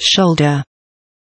shoulder.